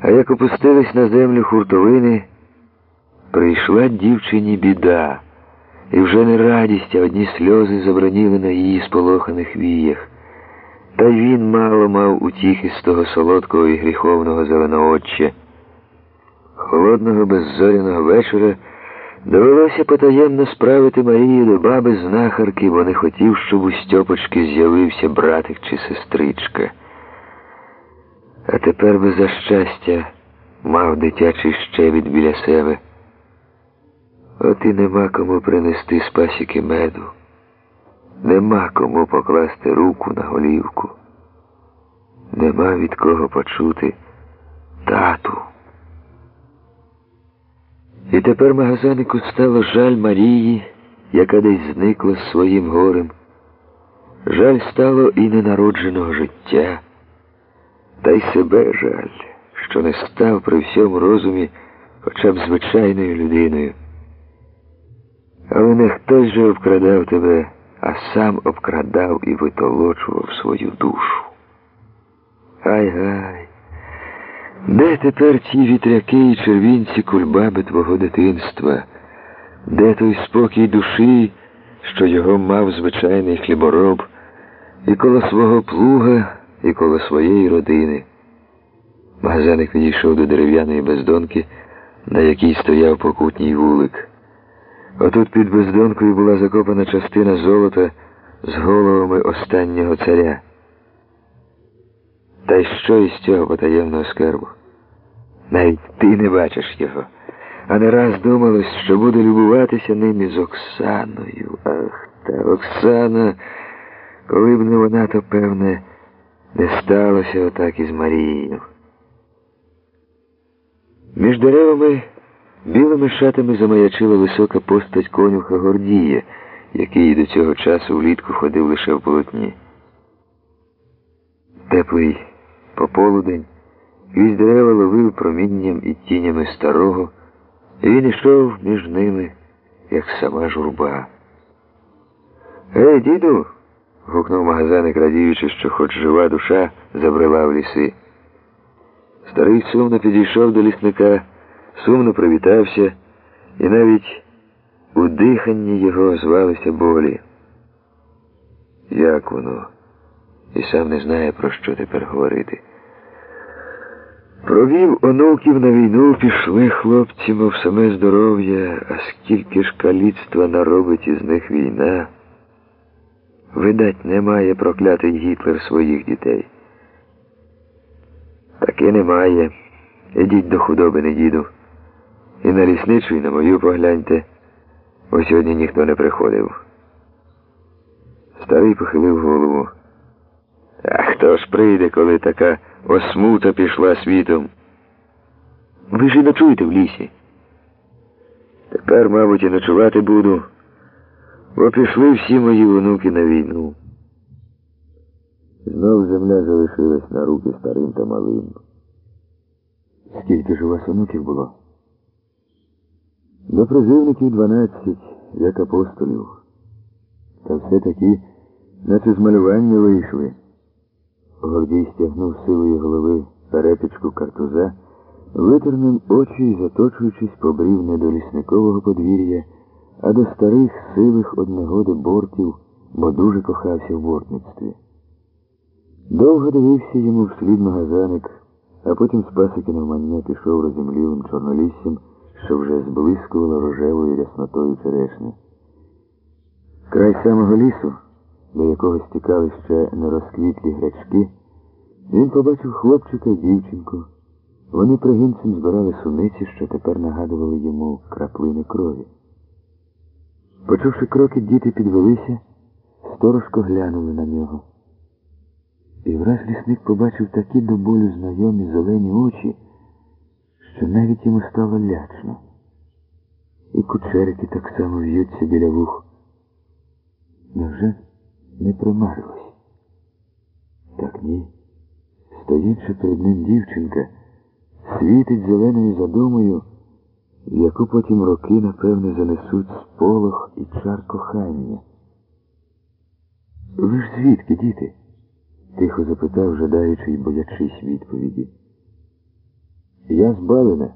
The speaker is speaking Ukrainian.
А як опустились на землю хуртовини, прийшла дівчині біда, і вже не радість, а одні сльози заброніли на її сполоханих віях. Та й він мало мав утіхи з того солодкого і гріховного зеленооччя. Холодного беззоряного вечора довелося потаємно справити Марію до баби знахарки, бо не хотів, щоб у Стьопочки з'явився братик чи сестричка. Тепер би за щастя мав дитячий щебіт біля себе. От і нема кому принести з пасіки меду. Нема кому покласти руку на голівку. Нема від кого почути тату. І тепер магазанику стало жаль Марії, яка десь зникла своїм горем. Жаль стало і ненародженого життя, та й себе жаль, що не став при всьому розумі хоча б звичайною людиною. Але не хтось же обкрадав тебе, а сам обкрадав і витолочував свою душу. Ай-гай, де тепер ті вітряки і червінці кульбаби твого дитинства? Де той спокій душі, що його мав звичайний хлібороб, і коло свого плуга, і коло своєї родини? Магазаник підійшов до дерев'яної бездонки, на якій стояв покутній вулик. Отут під бездонкою була закопана частина золота з головами останнього царя. Та й що із цього потаємного скарбу? Навіть ти не бачиш його, а не раз думалось, що буде любуватися ним із Оксаною. Ах, та Оксана, коли б не вона, то певне, не сталося отак із Марією. Між деревами білими шатами замаячила висока постать конюха Гордія, який до цього часу влітку ходив лише в полотні. Теплий пополудень крізь дерева ловив промінням і тінями старого, і він йшов між ними, як сама журба. Гей, діду. Гукнув магазаник, радіючи, що хоч жива душа забрела в ліси. Старий сумно підійшов до лісника, сумно привітався, і навіть у диханні його звалися болі. Як воно? І сам не знає, про що тепер говорити. Провів онуків на війну, пішли хлопці, мов саме здоров'я, а скільки ж каліцтва наробить із них війна. Видать, немає проклятий Гітлер своїх дітей. Таки немає. Ідіть до худоби, не діду. І на лісничу, і на мою погляньте, бо сьогодні ніхто не приходив. Старий похилив голову. А хто ж прийде, коли така осмута пішла світом? Ви ж і ночуєте в лісі. Тепер, мабуть, і ночувати буду, бо пішли всі мої онуки на війну. Знов земля залишилась на руки старим та малим. Скільки ж у вас онуків було? До призивників дванадцять, як апостолів. Та все таки, наче з малювання вийшли. Гордій стягнув силою голови перепічку картуза, витер ним очі і, заточуючись, побрів не до лісникового подвір'я, а до старих сивих однегоди бортів, бо дуже кохався в бортництві. Довго дивився йому вслід магазаник, а потім з пасики навмання пішов розімлілим чорноліссям, що вже зблискувало рожевою ряснотою черешні. Край самого лісу до якого стікали ще нерозквітлі гречки, він побачив хлопчика і дівчинку. Вони пригінцем збирали суниці, що тепер нагадували йому краплини крові. Почувши кроки, діти підвелися, сторожко глянули на нього. І враз лісник побачив такі до болю знайомі зелені очі, що навіть йому стало лячно. І кучерики так само в'ються біля вух. Невже? не примарилось. Так ні. Стоїть перед ним дівчинка, світить зеленою задумою, в яку потім роки, напевне, занесуть сполох і чар кохання. Ви ж звідки, діти? тихо запитав, жадаючи й боячись відповіді. Я з Балина.